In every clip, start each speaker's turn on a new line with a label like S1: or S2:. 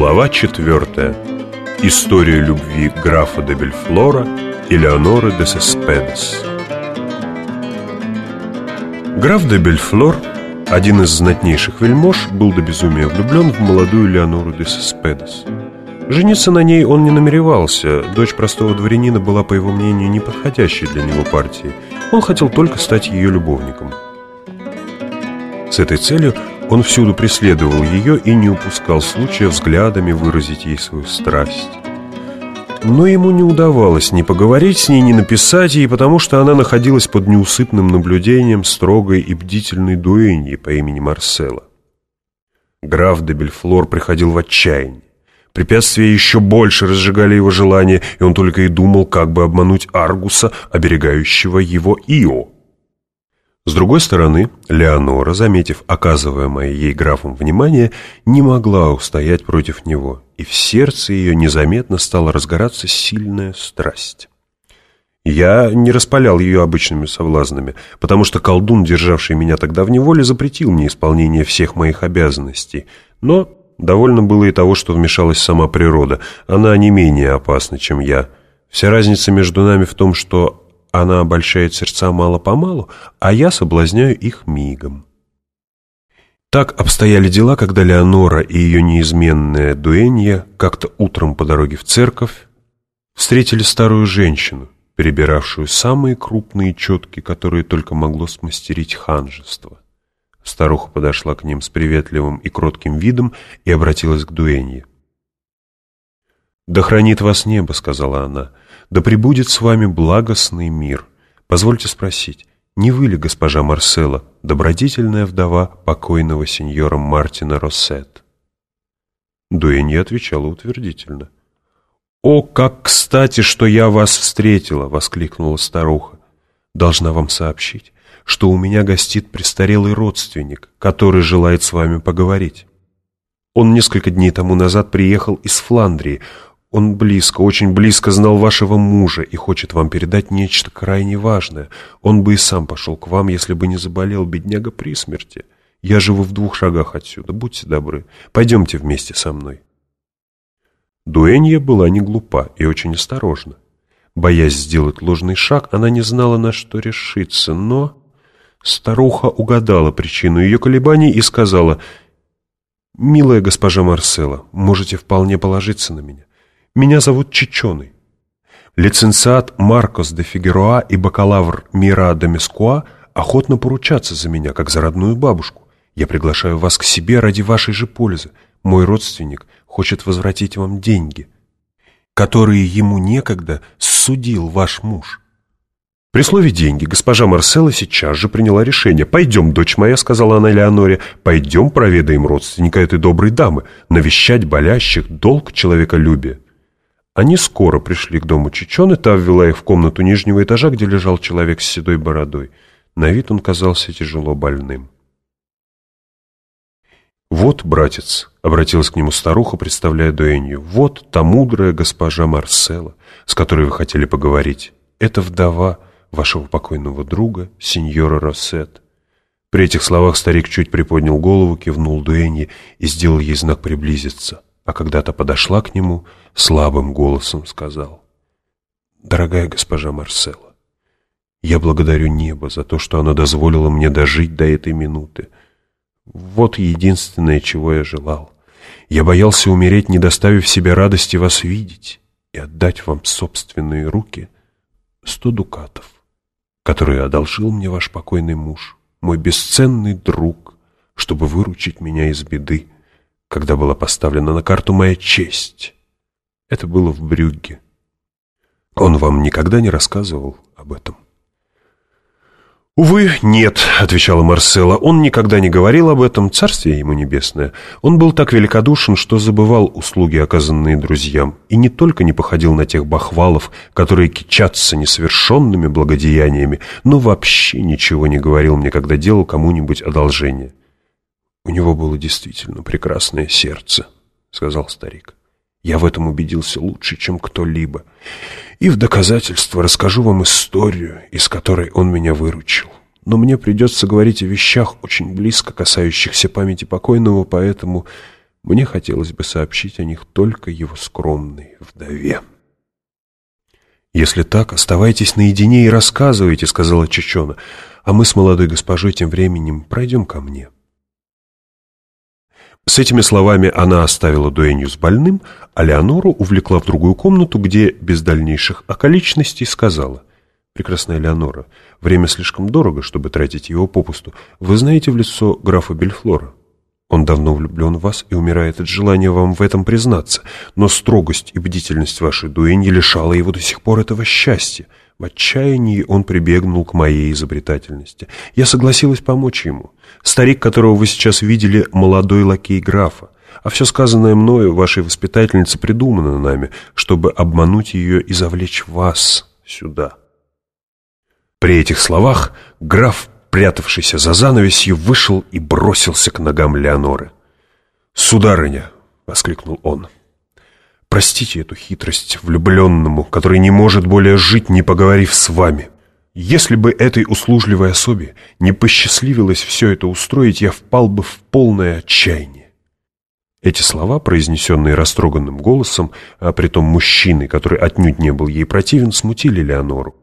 S1: Глава четвертая. История любви графа де Бельфлора и Леоноры де Сеспедес. Граф де Бельфлор, один из знатнейших вельмож, был до безумия влюблен в молодую Леонору де Сеспедес. Жениться на ней он не намеревался, дочь простого дворянина была, по его мнению, неподходящей для него партией. Он хотел только стать ее любовником. С этой целью он всюду преследовал ее и не упускал случая взглядами выразить ей свою страсть. Но ему не удавалось ни поговорить с ней, ни написать ей, потому что она находилась под неусыпным наблюдением строгой и бдительной дуэньи по имени Марсела. Граф де Бельфлор приходил в отчаяние. Препятствия еще больше разжигали его желание, и он только и думал, как бы обмануть Аргуса, оберегающего его Ио. С другой стороны, Леонора, заметив оказываемое ей графом внимание, не могла устоять против него, и в сердце ее незаметно стала разгораться сильная страсть. Я не распалял ее обычными соблазнами, потому что колдун, державший меня тогда в неволе, запретил мне исполнение всех моих обязанностей, но довольно было и того, что вмешалась сама природа, она не менее опасна, чем я. Вся разница между нами в том, что она обольщает сердца мало-помалу, а я соблазняю их мигом. Так обстояли дела, когда Леонора и ее неизменная дуэнья как-то утром по дороге в церковь встретили старую женщину, перебиравшую самые крупные четки, которые только могло смастерить ханжество. Старуха подошла к ним с приветливым и кротким видом и обратилась к дуэнье. «Да хранит вас небо», — сказала она, — «да пребудет с вами благостный мир. Позвольте спросить, не вы ли, госпожа Марсела, добродетельная вдова покойного сеньора Мартина Россет?» Дуэнья отвечала утвердительно. «О, как кстати, что я вас встретила!» — воскликнула старуха. «Должна вам сообщить, что у меня гостит престарелый родственник, который желает с вами поговорить. Он несколько дней тому назад приехал из Фландрии. Он близко, очень близко знал вашего мужа и хочет вам передать нечто крайне важное. Он бы и сам пошел к вам, если бы не заболел, бедняга, при смерти. Я живу в двух шагах отсюда, будьте добры. Пойдемте вместе со мной». Дуэнья была не глупа и очень осторожна. Боясь сделать ложный шаг, она не знала, на что решиться, но... Старуха угадала причину ее колебаний и сказала, «Милая госпожа Марсела, можете вполне положиться на меня. Меня зовут Чичоной. Лиценциат Маркос де Фигероа и бакалавр Мира де Мескуа охотно поручатся за меня, как за родную бабушку. Я приглашаю вас к себе ради вашей же пользы. Мой родственник хочет возвратить вам деньги, которые ему некогда судил ваш муж. При слове «деньги» госпожа Марсела сейчас же приняла решение. «Пойдем, дочь моя», — сказала она Леоноре, — «пойдем проведаем родственника этой доброй дамы. Навещать болящих — долг человеколюбия». Они скоро пришли к дому Чичоны, та ввела их в комнату нижнего этажа, где лежал человек с седой бородой. На вид он казался тяжело больным. «Вот, братец», — обратилась к нему старуха, представляя дуэнью, «вот та мудрая госпожа Марсела, с которой вы хотели поговорить. Это вдова вашего покойного друга, сеньора Рассет». При этих словах старик чуть приподнял голову, кивнул дуэнье и сделал ей знак приблизиться а когда-то подошла к нему, слабым голосом сказал, «Дорогая госпожа Марсела, я благодарю небо за то, что оно дозволило мне дожить до этой минуты. Вот единственное, чего я желал. Я боялся умереть, не доставив себе радости вас видеть и отдать вам собственные руки сто дукатов, которые одолжил мне ваш покойный муж, мой бесценный друг, чтобы выручить меня из беды когда была поставлена на карту моя честь. Это было в Брюгге. Он вам никогда не рассказывал об этом? «Увы, нет», — отвечала Марсела. «Он никогда не говорил об этом, царствие ему небесное. Он был так великодушен, что забывал услуги, оказанные друзьям, и не только не походил на тех бахвалов, которые кичатся несовершенными благодеяниями, но вообще ничего не говорил мне, когда делал кому-нибудь одолжение. «У него было действительно прекрасное сердце», — сказал старик. «Я в этом убедился лучше, чем кто-либо. И в доказательство расскажу вам историю, из которой он меня выручил. Но мне придется говорить о вещах, очень близко касающихся памяти покойного, поэтому Мне хотелось бы сообщить о них только его скромной вдове. «Если так, оставайтесь наедине и рассказывайте», — сказала Чечона, «а мы с молодой госпожой тем временем пройдем ко мне». С этими словами она оставила дуэнью с больным, а Леонору увлекла в другую комнату, где без дальнейших околичностей сказала, «Прекрасная Леонора, время слишком дорого, чтобы тратить его попусту. Вы знаете в лицо графа Бельфлора?» Он давно влюблен в вас и умирает от желания вам в этом признаться, но строгость и бдительность вашей дуэни лишала его до сих пор этого счастья. В отчаянии он прибегнул к моей изобретательности. Я согласилась помочь ему. Старик, которого вы сейчас видели, молодой лакей графа. А все сказанное мною, вашей воспитательнице, придумано нами, чтобы обмануть ее и завлечь вас сюда. При этих словах граф прятавшийся за занавесью, вышел и бросился к ногам Леоноры. «Сударыня!» — воскликнул он. «Простите эту хитрость влюбленному, который не может более жить, не поговорив с вами. Если бы этой услужливой особе не посчастливилось все это устроить, я впал бы в полное отчаяние». Эти слова, произнесенные растроганным голосом, а притом мужчиной, который отнюдь не был ей противен, смутили Леонору.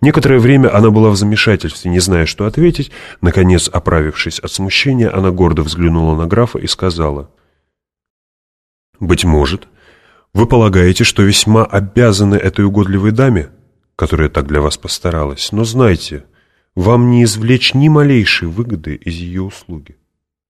S1: Некоторое время она была в замешательстве, не зная, что ответить. Наконец, оправившись от смущения, она гордо взглянула на графа и сказала. «Быть может, вы полагаете, что весьма обязаны этой угодливой даме, которая так для вас постаралась, но знайте, вам не извлечь ни малейшей выгоды из ее услуги».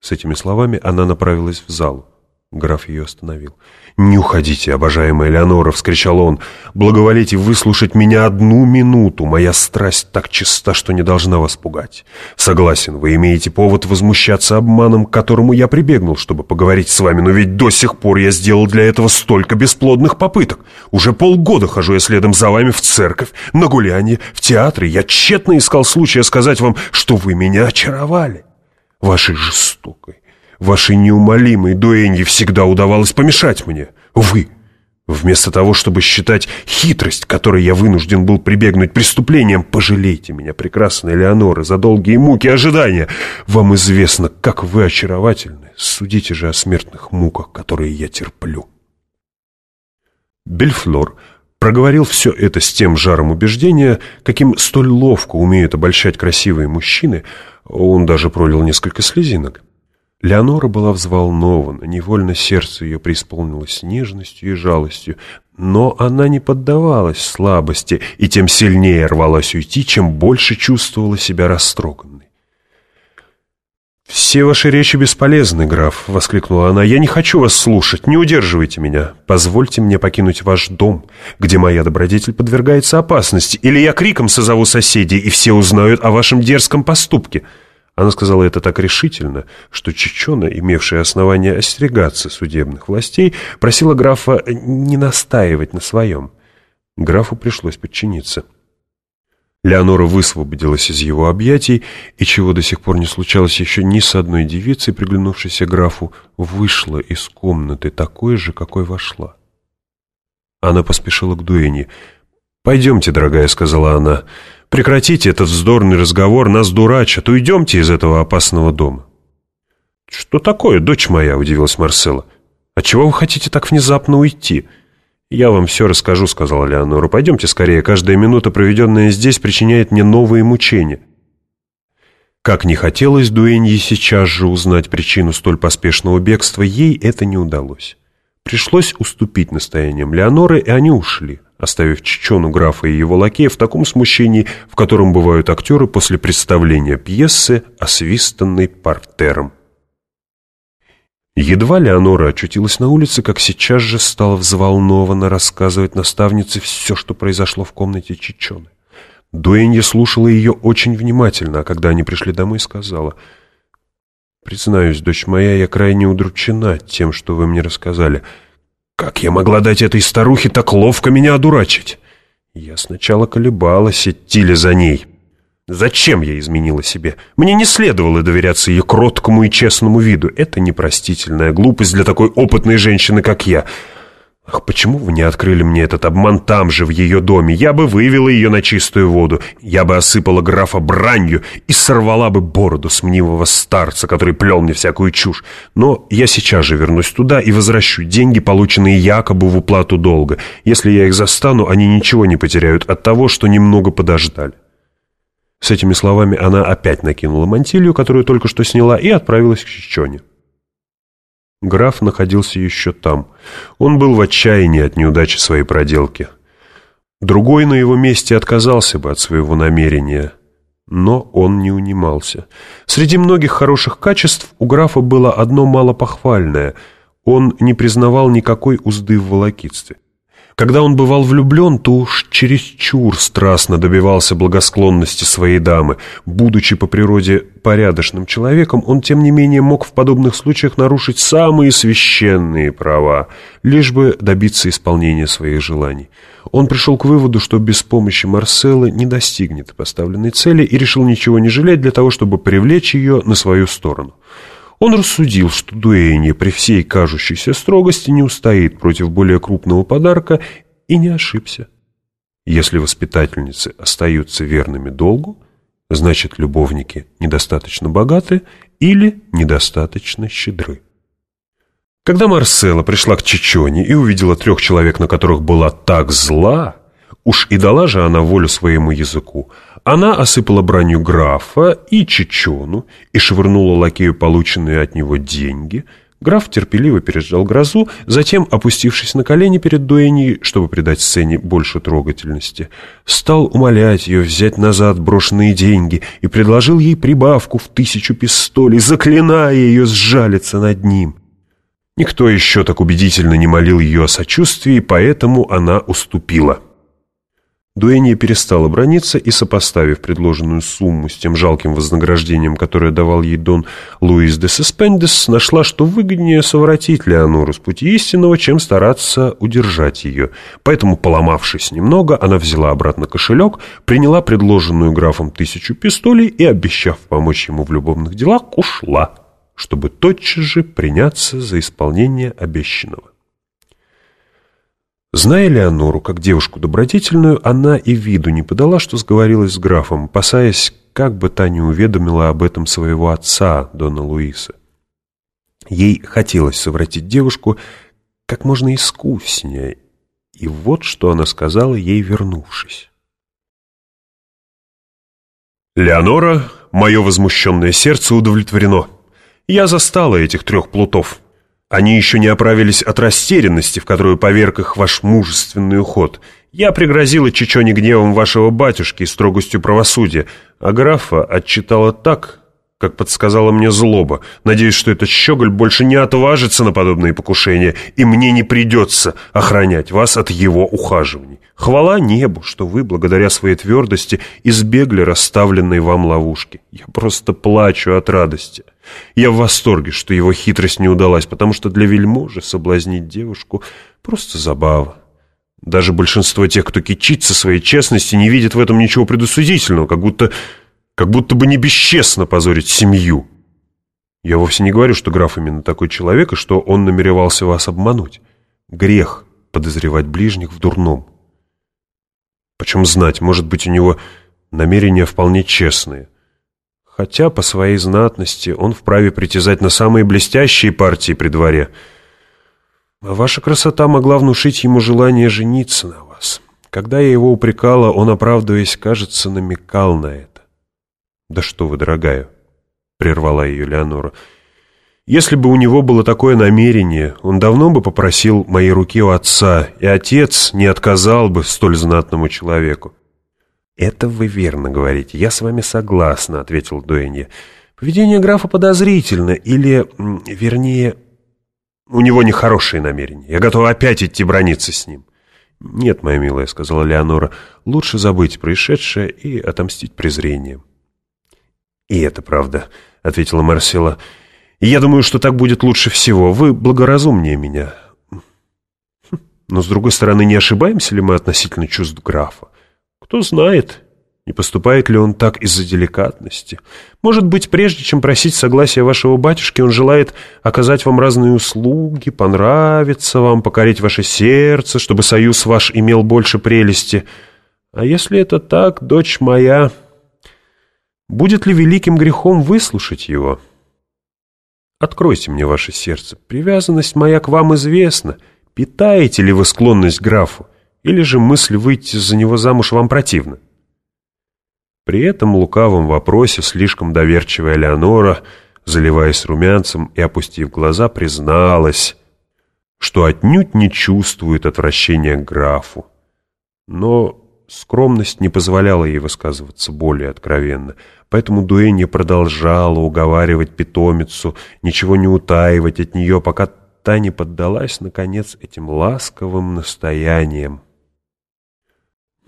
S1: С этими словами она направилась в залу. Граф ее остановил. «Не уходите, обожаемая Леонора!» — вскричал он. «Благоволите выслушать меня одну минуту. Моя страсть так чиста, что не должна вас пугать. Согласен, вы имеете повод возмущаться обманом, к которому я прибегнул, чтобы поговорить с вами, но ведь до сих пор я сделал для этого столько бесплодных попыток. Уже полгода хожу я следом за вами в церковь, на гулянье, в театре. Я тщетно искал случая сказать вам, что вы меня очаровали. Вашей жестокой, Вашей неумолимой дуэнье всегда удавалось помешать мне. Вы, вместо того, чтобы считать хитрость, которой я вынужден был прибегнуть преступлением, пожалейте меня, прекрасная Леонора, за долгие муки ожидания. Вам известно, как вы очаровательны. Судите же о смертных муках, которые я терплю. Бельфлор проговорил все это с тем жаром убеждения, каким столь ловко умеют обольщать красивые мужчины, он даже пролил несколько слезинок. Леонора была взволнована, невольно сердце ее преисполнилось нежностью и жалостью, но она не поддавалась слабости и тем сильнее рвалась уйти, чем больше чувствовала себя растроганной. «Все ваши речи бесполезны, граф», — воскликнула она. «Я не хочу вас слушать, не удерживайте меня. Позвольте мне покинуть ваш дом, где моя добродетель подвергается опасности, или я криком созову соседей, и все узнают о вашем дерзком поступке». Она сказала это так решительно, что Чечена, имевшая основание остерегаться судебных властей, просила графа не настаивать на своем. Графу пришлось подчиниться. Леонора высвободилась из его объятий, и чего до сих пор не случалось еще ни с одной девицей, приглянувшейся графу, вышла из комнаты такой же, какой вошла. Она поспешила к Дуэне. «Пойдемте, дорогая», — сказала она, — Прекратите этот вздорный разговор, нас дурачат. Уйдемте из этого опасного дома. «Что такое, дочь моя?» — удивилась Марсела. «А чего вы хотите так внезапно уйти?» «Я вам все расскажу», — сказала Леонора. «Пойдемте скорее. Каждая минута, проведенная здесь, причиняет мне новые мучения». Как не хотелось Дуэнье сейчас же узнать причину столь поспешного бегства, ей это не удалось. Пришлось уступить настояниям Леоноры, и они ушли оставив Чечену графа и его лакея в таком смущении, в котором бывают актеры после представления пьесы, освистанной партером. Едва Леонора очутилась на улице, как сейчас же стала взволнованно рассказывать наставнице все, что произошло в комнате Чечены. Дуэнья слушала ее очень внимательно, а когда они пришли домой, сказала, «Признаюсь, дочь моя, я крайне удручена тем, что вы мне рассказали». Как я могла дать этой старухе так ловко меня одурачить? Я сначала колебалась, идти ли за ней. Зачем я изменила себе? Мне не следовало доверяться ее кроткому и честному виду. Это непростительная глупость для такой опытной женщины, как я. Ах, почему вы не открыли мне этот обман там же, в ее доме? Я бы вывела ее на чистую воду. Я бы осыпала графа бранью и сорвала бы бороду с мнимого старца, который плел мне всякую чушь. Но я сейчас же вернусь туда и возвращу деньги, полученные якобы в уплату долга. Если я их застану, они ничего не потеряют от того, что немного подождали. С этими словами она опять накинула мантилью, которую только что сняла, и отправилась к Чичоне. Граф находился еще там. Он был в отчаянии от неудачи своей проделки. Другой на его месте отказался бы от своего намерения, но он не унимался. Среди многих хороших качеств у графа было одно малопохвальное — он не признавал никакой узды в волокитстве. Когда он бывал влюблен, то уж чересчур страстно добивался благосклонности своей дамы. Будучи по природе порядочным человеком, он, тем не менее, мог в подобных случаях нарушить самые священные права, лишь бы добиться исполнения своих желаний. Он пришел к выводу, что без помощи Марселы не достигнет поставленной цели и решил ничего не жалеть для того, чтобы привлечь ее на свою сторону. Он рассудил, что Дуэйни при всей кажущейся строгости не устоит против более крупного подарка и не ошибся. Если воспитательницы остаются верными долгу, значит, любовники недостаточно богаты или недостаточно щедры. Когда Марсела пришла к Чечоне и увидела трех человек, на которых была так зла, уж и дала же она волю своему языку, она осыпала бранью графа и Чечону и швырнула лакею полученные от него деньги. Граф терпеливо переждал грозу, затем, опустившись на колени перед Дуэней, чтобы придать сцене больше трогательности, стал умолять ее взять назад брошенные деньги и предложил ей прибавку в тысячу пистолей, заклиная ее сжалиться над ним. Никто еще так убедительно не молил ее о сочувствии, поэтому она уступила. Дуэнья перестала брониться и, сопоставив предложенную сумму с тем жалким вознаграждением, которое давал ей Дон Луис де Сеспендес, нашла, что выгоднее совратить Леонору с пути истинного, чем стараться удержать ее. Поэтому, поломавшись немного, она взяла обратно кошелек, приняла предложенную графом тысячу пистолей и, обещав помочь ему в любовных делах, ушла, чтобы тотчас же приняться за исполнение обещанного. Зная Леонору как девушку добродетельную, она и виду не подала, что сговорилась с графом, опасаясь, как бы та не уведомила об этом своего отца, Дона Луиса. Ей хотелось совратить девушку как можно искуснее, и вот что она сказала ей, вернувшись. «Леонора, мое возмущенное сердце удовлетворено. Я застала этих трех плутов. Они еще не оправились от растерянности, в которую поверг их ваш мужественный уход. Я пригрозила Чечоне гневом вашего батюшки и строгостью правосудия, а графа отчитала так, как подсказала мне злоба. Надеюсь, что этот щеголь больше не отважится на подобные покушения, и мне не придется охранять вас от его ухаживаний. Хвала небу, что вы, благодаря своей твердости, избегли расставленной вам ловушки. Я просто плачу от радости. Я в восторге, что его хитрость не удалась, потому что для вельможи соблазнить девушку — просто забава. Даже большинство тех, кто кичится своей честности, не видит в этом ничего предосудительного, как будто, как будто бы не бесчестно позорить семью. Я вовсе не говорю, что граф именно такой человек, и что он намеревался вас обмануть. Грех подозревать ближних в дурном. Почем знать, может быть, у него намерения вполне честные хотя по своей знатности он вправе притязать на самые блестящие партии при дворе. А ваша красота могла внушить ему желание жениться на вас. Когда я его упрекала, он, оправдываясь, кажется, намекал на это. «Да что вы, дорогая!» — прервала ее Леонора. «Если бы у него было такое намерение, он давно бы попросил моей руки у отца, и отец не отказал бы столь знатному человеку. «Это вы верно говорите, я с вами согласна», — ответил Дуэнья. «Поведение графа подозрительно, или, вернее, у него нехорошие намерения. Я готова опять идти брониться с ним». «Нет, моя милая», — сказала Леонора, — «лучше забыть происшедшее и отомстить презрением». «И это правда», — ответила Марсела. «Я думаю, что так будет лучше всего. Вы благоразумнее меня». «Но, с другой стороны, не ошибаемся ли мы относительно чувств графа? Кто знает, Не поступает ли он так из-за деликатности? Может быть, прежде чем просить согласия вашего батюшки, он желает оказать вам разные услуги, понравиться вам, покорить ваше сердце, чтобы союз ваш имел больше прелести. А если это так, дочь моя, будет ли великим грехом выслушать его? Откройте мне ваше сердце. Привязанность моя к вам известна. Питаете ли вы склонность графу? Или же мысль выйти за него замуж вам противна? При этом лукавом вопросе слишком доверчивая Леонора, заливаясь румянцем и опустив глаза, призналась, что отнюдь не чувствует отвращения к графу. Но скромность не позволяла ей высказываться более откровенно, поэтому Дуэнни продолжала уговаривать питомицу, ничего не утаивать от нее, пока та не поддалась, наконец, этим ласковым настояниям.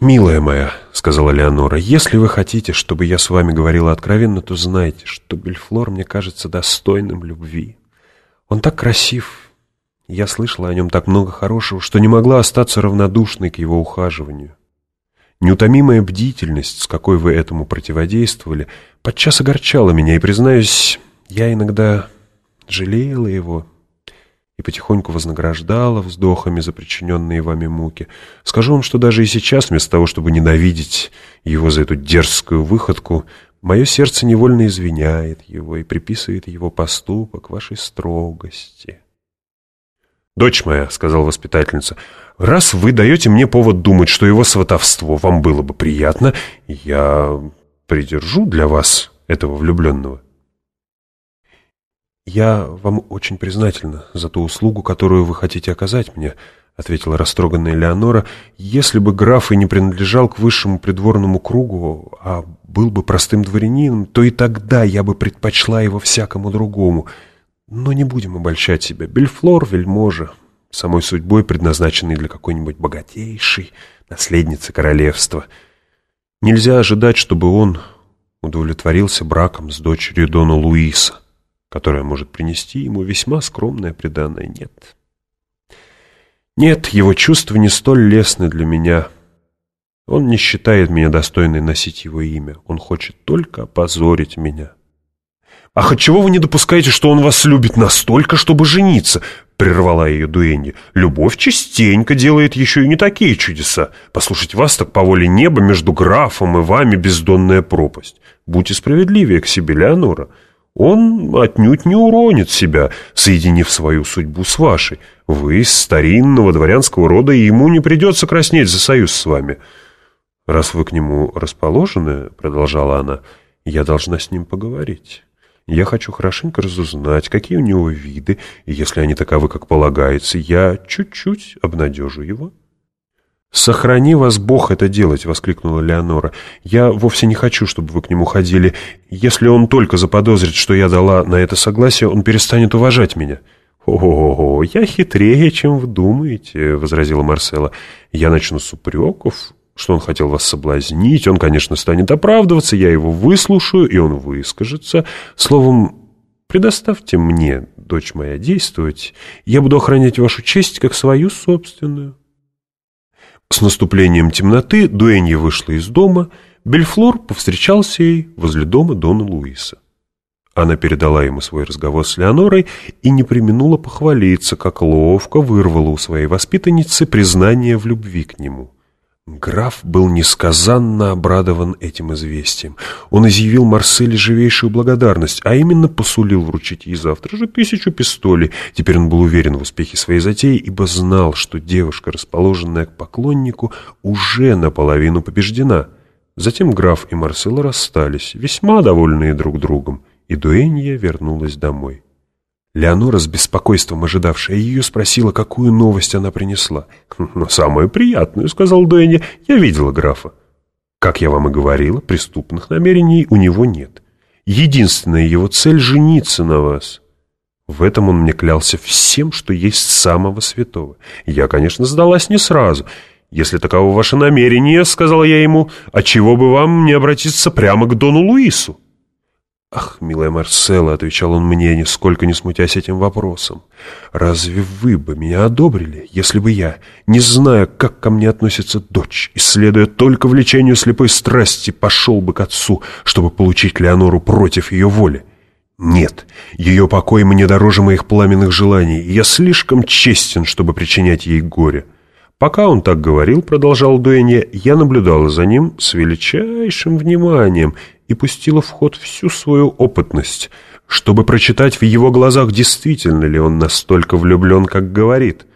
S1: «Милая моя», — сказала Леонора, — «если вы хотите, чтобы я с вами говорила откровенно, то знайте, что Бельфлор мне кажется достойным любви. Он так красив. Я слышала о нем так много хорошего, что не могла остаться равнодушной к его ухаживанию. Неутомимая бдительность, с какой вы этому противодействовали, подчас огорчала меня, и, признаюсь, я иногда жалела его, и потихоньку вознаграждала вздохами за причиненные вами муки. Скажу вам, что даже и сейчас, вместо того, чтобы ненавидеть его за эту дерзкую выходку, мое сердце невольно извиняет его и приписывает его поступок вашей строгости. «Дочь моя», — сказала воспитательница, — «раз вы даете мне повод думать, что его сватовство вам было бы приятно, я придержу для вас этого влюбленного». «Я вам очень признательна за ту услугу, которую вы хотите оказать мне», — ответила растроганная Леонора. «Если бы граф и не принадлежал к высшему придворному кругу, а был бы простым дворянином, то и тогда я бы предпочла его всякому другому. Но не будем обольщать себя. Бельфлор — вельможа, самой судьбой предназначенный для какой-нибудь богатейшей наследницы королевства. Нельзя ожидать, чтобы он удовлетворился браком с дочерью Дона Луиса которая может принести ему весьма скромное преданное «нет». Нет, его чувства не столь лестны для меня. Он не считает меня достойной носить его имя. Он хочет только опозорить меня. «Ах, отчего вы не допускаете, что он вас любит настолько, чтобы жениться?» — прервала ее Дуэнни. «Любовь частенько делает еще и не такие чудеса. Послушать вас так по воле неба между графом и вами бездонная пропасть. Будьте справедливее к себе, Леонора. Он отнюдь не уронит себя, соединив свою судьбу с вашей. Вы из старинного дворянского рода, и ему не придется краснеть за союз с вами. Раз вы к нему расположены, — продолжала она, — я должна с ним поговорить. Я хочу хорошенько разузнать, какие у него виды, и если они таковы, как полагается, я чуть-чуть обнадежу его». «Сохрани вас Бог это делать!» — воскликнула Леонора. «Я вовсе не хочу, чтобы вы к нему ходили. Если он только заподозрит, что я дала на это согласие, он перестанет уважать меня». «О, я хитрее, чем вы думаете», — возразила Марсела. «Я начну с упреков, что он хотел вас соблазнить. Он, конечно, станет оправдываться, я его выслушаю, и он выскажется. Словом, предоставьте мне, дочь моя, действовать. Я буду охранять вашу честь, как свою собственную». С наступлением темноты Дуэнья вышла из дома, Бельфлор повстречался ей возле дома Дона Луиса. Она передала ему свой разговор с Леонорой и не применула похвалиться, как ловко вырвала у своей воспитанницы признание в любви к нему. Граф был несказанно обрадован этим известием. Он изъявил Марселе живейшую благодарность, а именно посулил вручить ей завтра же тысячу пистолей. Теперь он был уверен в успехе своей затеи, ибо знал, что девушка, расположенная к поклоннику, уже наполовину побеждена. Затем граф и Марсела расстались, весьма довольные друг другом, и Дуэнья вернулась домой. Леонора, с беспокойством ожидавшая ее, спросила, какую новость она принесла. «Но самую приятную», — сказал Дэнни, — «я видела графа». «Как я вам и говорила, преступных намерений у него нет. Единственная его цель — жениться на вас». В этом он мне клялся всем, что есть самого святого. Я, конечно, сдалась не сразу. «Если таково ваше намерение, — сказала я ему, — а чего бы вам не обратиться прямо к Дону Луису?» «Ах, милая Марсела», — отвечал он мне, нисколько не смутясь этим вопросом, «разве вы бы меня одобрили, если бы я, не зная, как ко мне относится дочь, исследуя только влечению слепой страсти, пошел бы к отцу, чтобы получить Леонору против ее воли? Нет, ее покой мне дороже моих пламенных желаний, и я слишком честен, чтобы причинять ей горе». Пока он так говорил, продолжал Дуэнье, я наблюдала за ним с величайшим вниманием и пустила в ход всю свою опытность, чтобы прочитать в его глазах, действительно ли он настолько влюблен, как говорит.